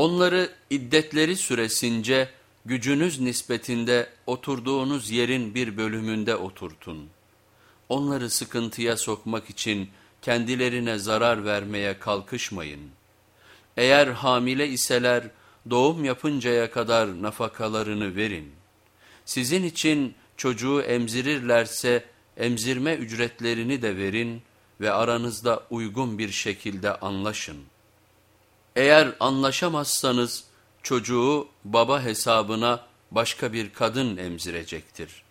Onları iddetleri süresince gücünüz nispetinde oturduğunuz yerin bir bölümünde oturtun. Onları sıkıntıya sokmak için kendilerine zarar vermeye kalkışmayın. Eğer hamile iseler doğum yapıncaya kadar nafakalarını verin. Sizin için çocuğu emzirirlerse emzirme ücretlerini de verin ve aranızda uygun bir şekilde anlaşın. Eğer anlaşamazsanız çocuğu baba hesabına başka bir kadın emzirecektir.''